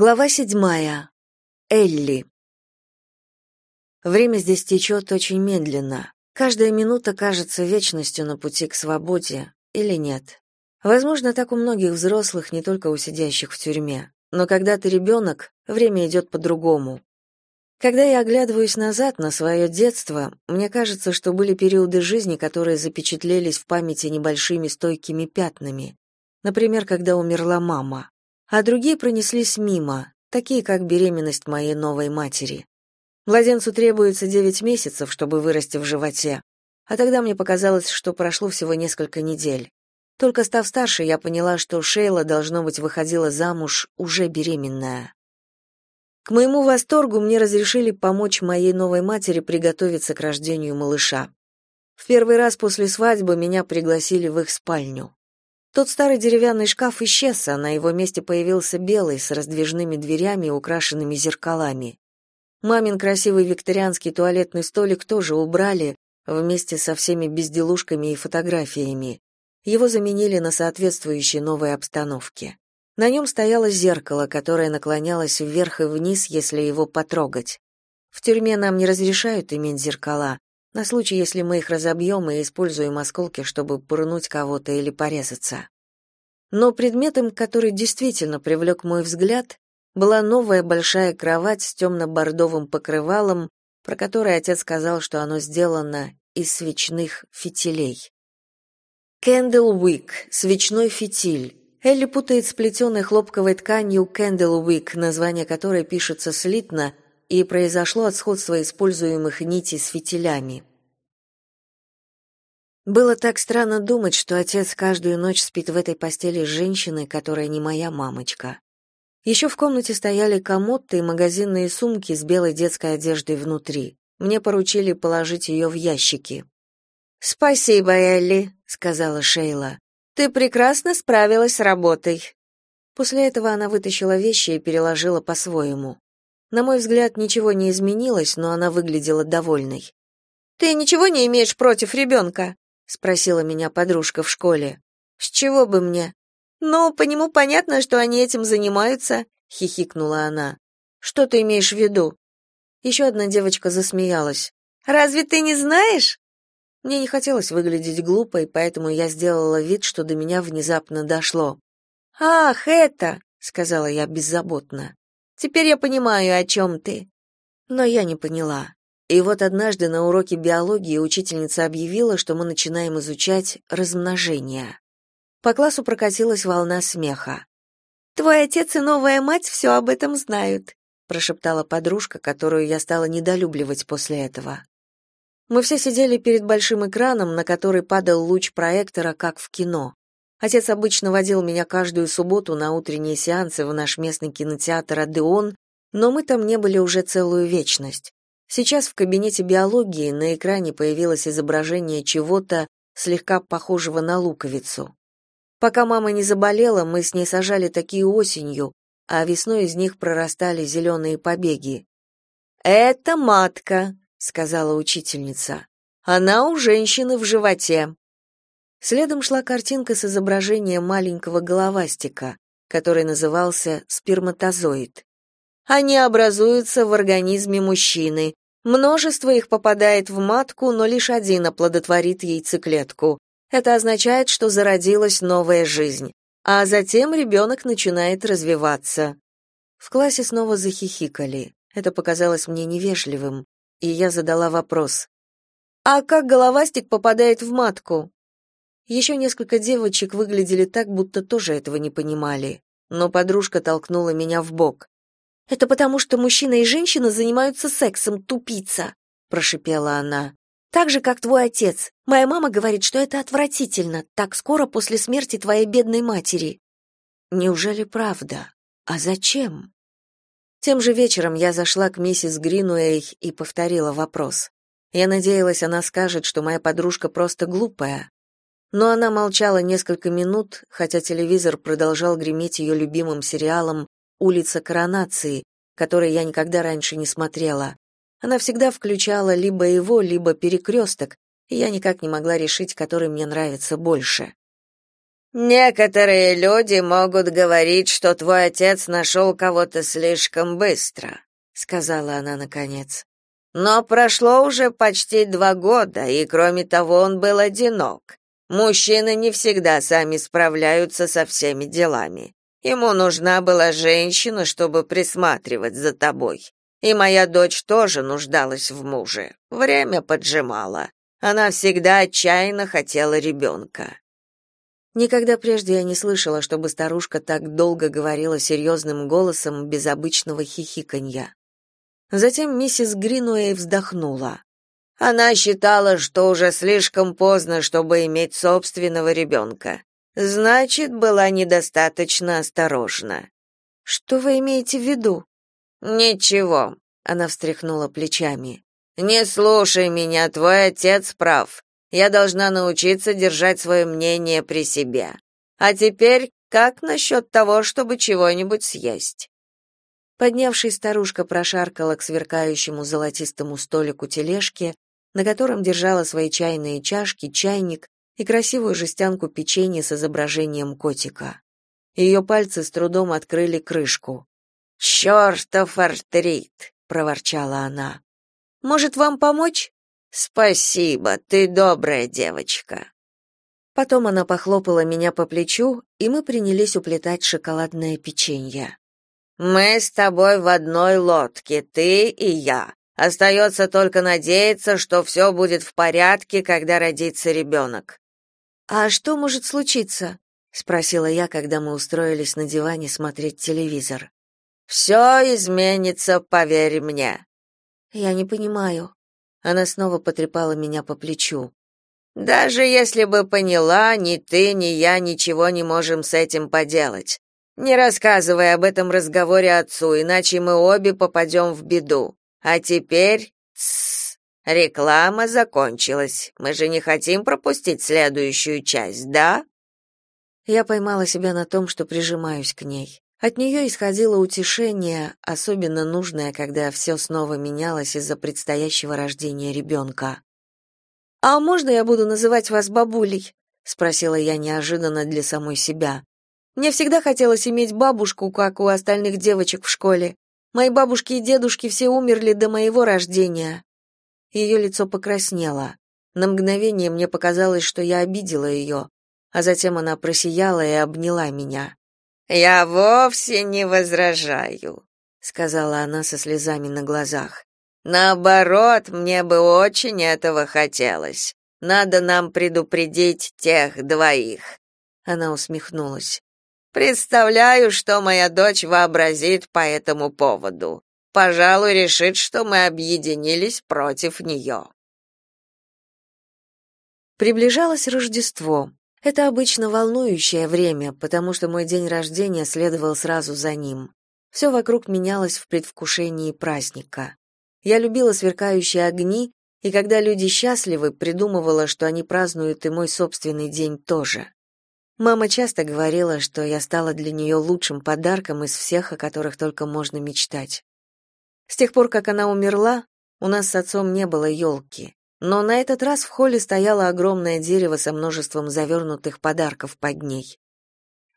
Глава седьмая. Элли. Время здесь течет очень медленно. Каждая минута кажется вечностью на пути к свободе, или нет. Возможно, так у многих взрослых, не только у сидящих в тюрьме. Но когда ты ребенок, время идет по-другому. Когда я оглядываюсь назад на свое детство, мне кажется, что были периоды жизни, которые запечатлелись в памяти небольшими стойкими пятнами. Например, когда умерла мама а другие пронеслись мимо, такие как беременность моей новой матери. Младенцу требуется девять месяцев, чтобы вырасти в животе, а тогда мне показалось, что прошло всего несколько недель. Только став старше, я поняла, что Шейла, должно быть, выходила замуж уже беременная. К моему восторгу мне разрешили помочь моей новой матери приготовиться к рождению малыша. В первый раз после свадьбы меня пригласили в их спальню. Тот старый деревянный шкаф исчез, а на его месте появился белый с раздвижными дверями, украшенными зеркалами. Мамин красивый викторианский туалетный столик тоже убрали вместе со всеми безделушками и фотографиями. Его заменили на соответствующей новой обстановке. На нем стояло зеркало, которое наклонялось вверх и вниз, если его потрогать. В тюрьме нам не разрешают иметь зеркала, на случай, если мы их разобьем и используем осколки, чтобы пырнуть кого-то или порезаться. Но предметом, который действительно привлек мой взгляд, была новая большая кровать с темно-бордовым покрывалом, про которое отец сказал, что оно сделано из свечных фитилей. Wick — свечной фитиль. Элли путает с плетеной хлопковой тканью Wick, название которой пишется слитно, и произошло от сходства используемых нитей с фитилями. Было так странно думать, что отец каждую ночь спит в этой постели с женщиной, которая не моя мамочка. Еще в комнате стояли комод и магазинные сумки с белой детской одеждой внутри. Мне поручили положить ее в ящики. «Спасибо, Элли», — сказала Шейла. «Ты прекрасно справилась с работой». После этого она вытащила вещи и переложила по-своему. На мой взгляд, ничего не изменилось, но она выглядела довольной. «Ты ничего не имеешь против ребенка?» Спросила меня подружка в школе. С чего бы мне? Ну, по нему понятно, что они этим занимаются, хихикнула она. Что ты имеешь в виду? Еще одна девочка засмеялась. Разве ты не знаешь? Мне не хотелось выглядеть глупой, поэтому я сделала вид, что до меня внезапно дошло. Ах, это, сказала я беззаботно. Теперь я понимаю, о чем ты. Но я не поняла. И вот однажды на уроке биологии учительница объявила, что мы начинаем изучать размножение. По классу прокатилась волна смеха. «Твой отец и новая мать все об этом знают», прошептала подружка, которую я стала недолюбливать после этого. Мы все сидели перед большим экраном, на который падал луч проектора, как в кино. Отец обычно водил меня каждую субботу на утренние сеансы в наш местный кинотеатр «Адеон», но мы там не были уже целую вечность. Сейчас в кабинете биологии на экране появилось изображение чего-то слегка похожего на луковицу. Пока мама не заболела, мы с ней сажали такие осенью, а весной из них прорастали зеленые побеги. «Это матка», — сказала учительница. «Она у женщины в животе». Следом шла картинка с изображением маленького головастика, который назывался сперматозоид. Они образуются в организме мужчины. Множество их попадает в матку, но лишь один оплодотворит яйцеклетку. Это означает, что зародилась новая жизнь. А затем ребенок начинает развиваться. В классе снова захихикали. Это показалось мне невежливым, и я задала вопрос. «А как головастик попадает в матку?» Еще несколько девочек выглядели так, будто тоже этого не понимали, но подружка толкнула меня в бок. Это потому, что мужчина и женщина занимаются сексом, тупица, прошипела она. Так же, как твой отец. Моя мама говорит, что это отвратительно, так скоро после смерти твоей бедной матери. Неужели правда? А зачем? Тем же вечером я зашла к миссис Гринуэй и повторила вопрос. Я надеялась, она скажет, что моя подружка просто глупая. Но она молчала несколько минут, хотя телевизор продолжал греметь ее любимым сериалом улица Коронации, который я никогда раньше не смотрела. Она всегда включала либо его, либо перекресток, и я никак не могла решить, который мне нравится больше. Некоторые люди могут говорить, что твой отец нашел кого-то слишком быстро, сказала она наконец. Но прошло уже почти два года, и кроме того, он был одинок. Мужчины не всегда сами справляются со всеми делами. Ему нужна была женщина, чтобы присматривать за тобой. И моя дочь тоже нуждалась в муже. Время поджимало. Она всегда отчаянно хотела ребенка. Никогда прежде я не слышала, чтобы старушка так долго говорила серьезным голосом без обычного хихиканья. Затем миссис Гринуэй вздохнула. Она считала, что уже слишком поздно, чтобы иметь собственного ребенка. Значит, была недостаточно осторожна. Что вы имеете в виду? Ничего, она встряхнула плечами. Не слушай меня, твой отец прав. Я должна научиться держать свое мнение при себе. А теперь как насчет того, чтобы чего-нибудь съесть? Поднявшись, старушка прошаркала к сверкающему золотистому столику тележки, на котором держала свои чайные чашки, чайник и красивую жестянку печенья с изображением котика. Ее пальцы с трудом открыли крышку. «Чертов артрит!» — проворчала она. «Может, вам помочь?» «Спасибо, ты добрая девочка». Потом она похлопала меня по плечу, и мы принялись уплетать шоколадное печенье. «Мы с тобой в одной лодке, ты и я. Остается только надеяться, что все будет в порядке, когда родится ребенок». «А что может случиться?» — спросила я, когда мы устроились на диване смотреть телевизор. «Все изменится, поверь мне». «Я не понимаю». Она снова потрепала меня по плечу. «Даже если бы поняла, ни ты, ни я ничего не можем с этим поделать. Не рассказывай об этом разговоре отцу, иначе мы обе попадем в беду. А теперь... Тссс, реклама закончилась. Мы же не хотим пропустить следующую часть, да? Я поймала себя на том, что прижимаюсь к ней. От нее исходило утешение, особенно нужное, когда все снова менялось из-за предстоящего рождения ребенка. «А можно я буду называть вас бабулей?» — спросила я неожиданно для самой себя. «Мне всегда хотелось иметь бабушку, как у остальных девочек в школе. Мои бабушки и дедушки все умерли до моего рождения. Ее лицо покраснело. На мгновение мне показалось, что я обидела ее, а затем она просияла и обняла меня. Я вовсе не возражаю, сказала она со слезами на глазах. Наоборот, мне бы очень этого хотелось. Надо нам предупредить тех двоих. Она усмехнулась. Представляю, что моя дочь вообразит по этому поводу. Пожалуй, решит, что мы объединились против нее». Приближалось Рождество. Это обычно волнующее время, потому что мой день рождения следовал сразу за ним. Все вокруг менялось в предвкушении праздника. Я любила сверкающие огни, и когда люди счастливы, придумывала, что они празднуют и мой собственный день тоже. Мама часто говорила, что я стала для нее лучшим подарком из всех, о которых только можно мечтать. С тех пор, как она умерла, у нас с отцом не было елки. Но на этот раз в холле стояло огромное дерево со множеством завернутых подарков под ней.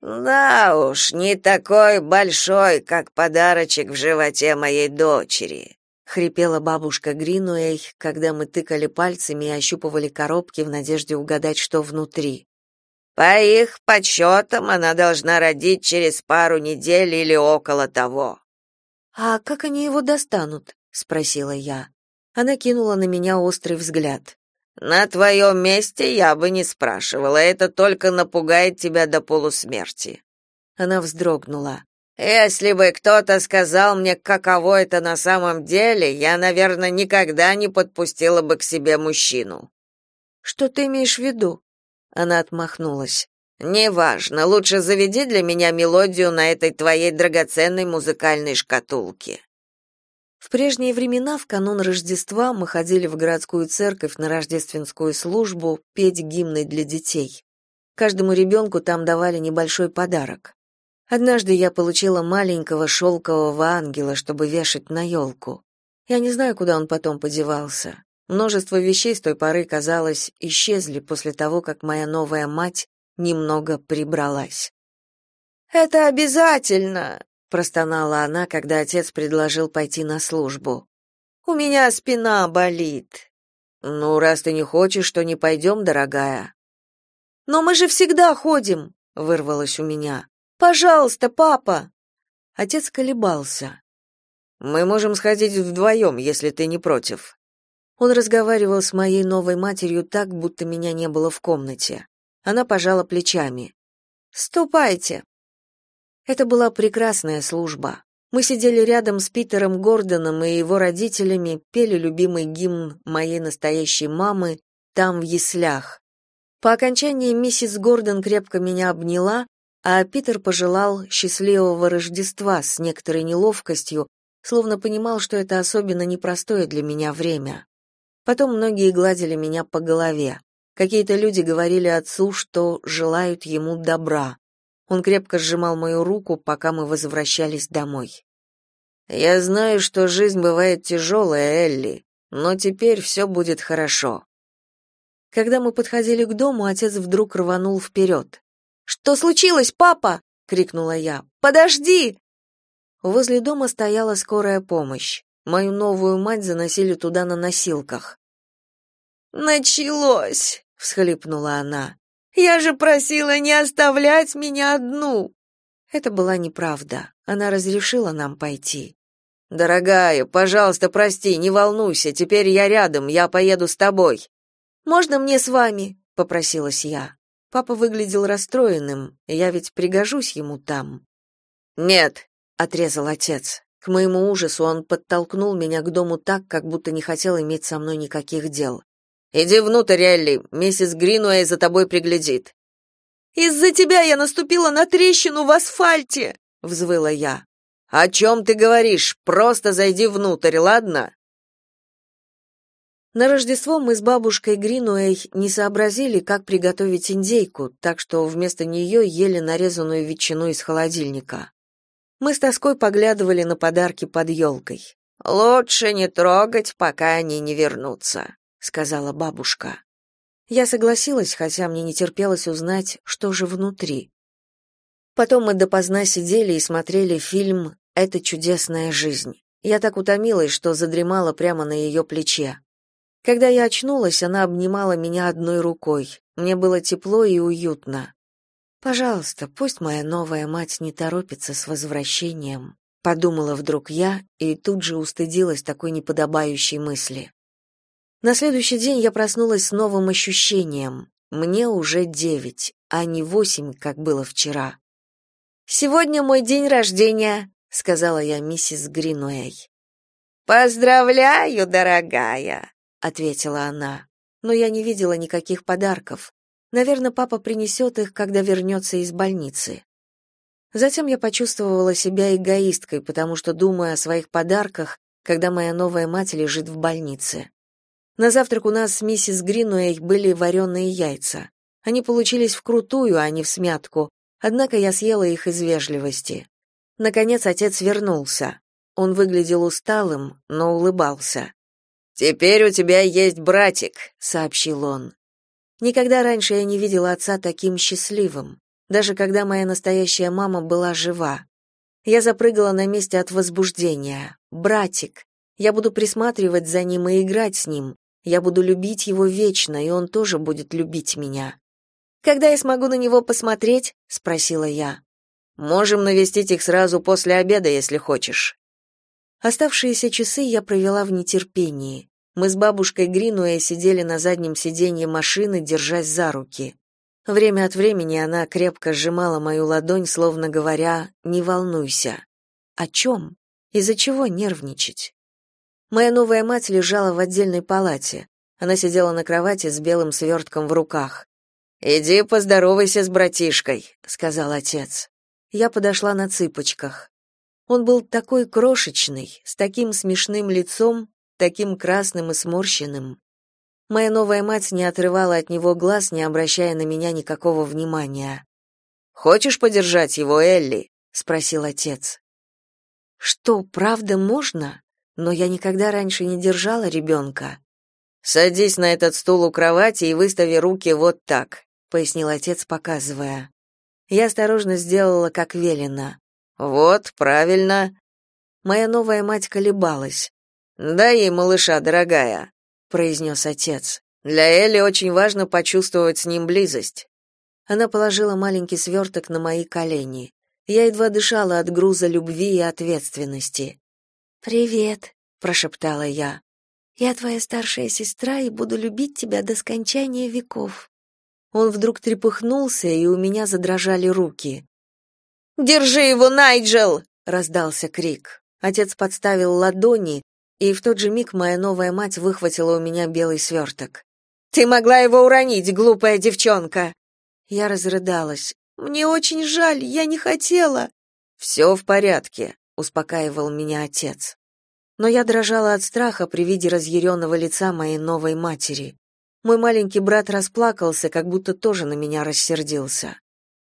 «Да уж, не такой большой, как подарочек в животе моей дочери», — хрипела бабушка Гринуэй, когда мы тыкали пальцами и ощупывали коробки в надежде угадать, что внутри. По их подсчетам, она должна родить через пару недель или около того. А как они его достанут? спросила я. Она кинула на меня острый взгляд. На твоем месте я бы не спрашивала, это только напугает тебя до полусмерти. Она вздрогнула. Если бы кто-то сказал мне, каково это на самом деле, я, наверное, никогда не подпустила бы к себе мужчину. Что ты имеешь в виду? Она отмахнулась. Неважно, лучше заведи для меня мелодию на этой твоей драгоценной музыкальной шкатулке. В прежние времена, в канун Рождества, мы ходили в городскую церковь на рождественскую службу петь гимны для детей. Каждому ребенку там давали небольшой подарок. Однажды я получила маленького шелкового ангела, чтобы вешать на елку. Я не знаю, куда он потом подевался. Множество вещей с той поры, казалось, исчезли после того, как моя новая мать немного прибралась. «Это обязательно!» — простонала она, когда отец предложил пойти на службу. «У меня спина болит». «Ну, раз ты не хочешь, то не пойдем, дорогая». «Но мы же всегда ходим!» — вырвалось у меня. «Пожалуйста, папа!» Отец колебался. «Мы можем сходить вдвоем, если ты не против». Он разговаривал с моей новой матерью так, будто меня не было в комнате. Она пожала плечами. «Ступайте». Это была прекрасная служба. Мы сидели рядом с Питером Гордоном и его родителями, пели любимый гимн моей настоящей мамы там в яслях. По окончании миссис Гордон крепко меня обняла, а Питер пожелал счастливого Рождества с некоторой неловкостью, словно понимал, что это особенно непростое для меня время. Потом многие гладили меня по голове. Какие-то люди говорили отцу, что желают ему добра. Он крепко сжимал мою руку, пока мы возвращались домой. «Я знаю, что жизнь бывает тяжелая, Элли, но теперь все будет хорошо». Когда мы подходили к дому, отец вдруг рванул вперед. «Что случилось, папа?» — крикнула я. «Подожди!» Возле дома стояла скорая помощь. Мою новую мать заносили туда на носилках. «Началось!» — всхлипнула она. «Я же просила не оставлять меня одну!» Это была неправда. Она разрешила нам пойти. «Дорогая, пожалуйста, прости, не волнуйся, теперь я рядом, я поеду с тобой». «Можно мне с вами?» — попросилась я. Папа выглядел расстроенным, я ведь пригожусь ему там. «Нет», — отрезал отец. К моему ужасу он подтолкнул меня к дому так, как будто не хотел иметь со мной никаких дел. «Иди внутрь, Элли, миссис Гринуэй за тобой приглядит». «Из-за тебя я наступила на трещину в асфальте!» — взвыла я. «О чем ты говоришь? Просто зайди внутрь, ладно?» На Рождество мы с бабушкой Гринуэй не сообразили, как приготовить индейку, так что вместо нее ели нарезанную ветчину из холодильника. Мы с тоской поглядывали на подарки под елкой. «Лучше не трогать, пока они не вернутся», — сказала бабушка. Я согласилась, хотя мне не терпелось узнать, что же внутри. Потом мы допоздна сидели и смотрели фильм «Это чудесная жизнь». Я так утомилась, что задремала прямо на ее плече. Когда я очнулась, она обнимала меня одной рукой. Мне было тепло и уютно. Пожалуйста, пусть моя новая мать не торопится с возвращением, подумала вдруг я и тут же устыдилась такой неподобающей мысли. На следующий день я проснулась с новым ощущением. Мне уже девять, а не восемь, как было вчера. Сегодня мой день рождения, сказала я миссис Гринуэй. Поздравляю, дорогая, ответила она. Но я не видела никаких подарков. Наверное, папа принесет их, когда вернется из больницы. Затем я почувствовала себя эгоисткой, потому что думаю о своих подарках, когда моя новая мать лежит в больнице. На завтрак у нас с миссис Гринуэй были вареные яйца. Они получились вкрутую, а не в смятку, однако я съела их из вежливости. Наконец отец вернулся. Он выглядел усталым, но улыбался. «Теперь у тебя есть братик», — сообщил он. Никогда раньше я не видела отца таким счастливым, даже когда моя настоящая мама была жива. Я запрыгала на месте от возбуждения. Братик. Я буду присматривать за ним и играть с ним. Я буду любить его вечно, и он тоже будет любить меня. Когда я смогу на него посмотреть? спросила я. Можем навестить их сразу после обеда, если хочешь. Оставшиеся часы я провела в нетерпении. Мы с бабушкой Гринуэй сидели на заднем сиденье машины, держась за руки. Время от времени она крепко сжимала мою ладонь, словно говоря «не волнуйся». О чем? Из-за чего нервничать? Моя новая мать лежала в отдельной палате. Она сидела на кровати с белым свертком в руках. «Иди поздоровайся с братишкой», — сказал отец. Я подошла на цыпочках. Он был такой крошечный, с таким смешным лицом, таким красным и сморщенным. Моя новая мать не отрывала от него глаз, не обращая на меня никакого внимания. «Хочешь подержать его, Элли?» — спросил отец. «Что, правда можно? Но я никогда раньше не держала ребенка». «Садись на этот стул у кровати и выстави руки вот так. пояснил отец, показывая. Я осторожно сделала, как велено. Вот, правильно. Моя новая мать колебалась. «Дай ей малыша, дорогая», — произнес отец. «Для Элли очень важно почувствовать с ним близость». Она положила маленький сверток на мои колени. Я едва дышала от груза любви и ответственности. «Привет», — прошептала я. «Я твоя старшая сестра и буду любить тебя до скончания веков». Он вдруг трепыхнулся, и у меня задрожали руки. «Держи его, Найджел!» — раздался крик. Отец подставил ладони, и в тот же миг моя новая мать выхватила у меня белый сверток. «Ты могла его уронить, глупая девчонка!» Я разрыдалась. «Мне очень жаль, я не хотела!» «Все в порядке», — успокаивал меня отец. Но я дрожала от страха при виде разъяренного лица моей новой матери. Мой маленький брат расплакался, как будто тоже на меня рассердился.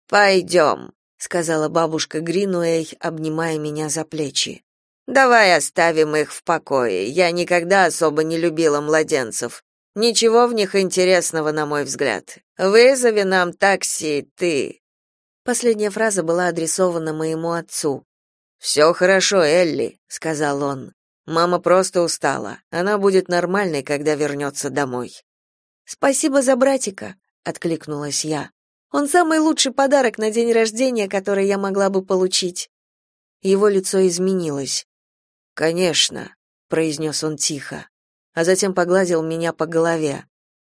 «Пойдем», — сказала бабушка Гринуэй, обнимая меня за плечи. Давай оставим их в покое. Я никогда особо не любила младенцев. Ничего в них интересного, на мой взгляд. Вызови нам такси, ты. Последняя фраза была адресована моему отцу. «Все хорошо, Элли, сказал он. Мама просто устала. Она будет нормальной, когда вернется домой. Спасибо за братика, откликнулась я. Он самый лучший подарок на день рождения, который я могла бы получить. Его лицо изменилось. Конечно, произнес он тихо, а затем погладил меня по голове.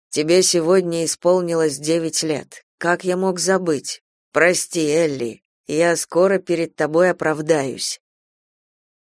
Тебе сегодня исполнилось девять лет. Как я мог забыть? Прости, Элли. Я скоро перед тобой оправдаюсь.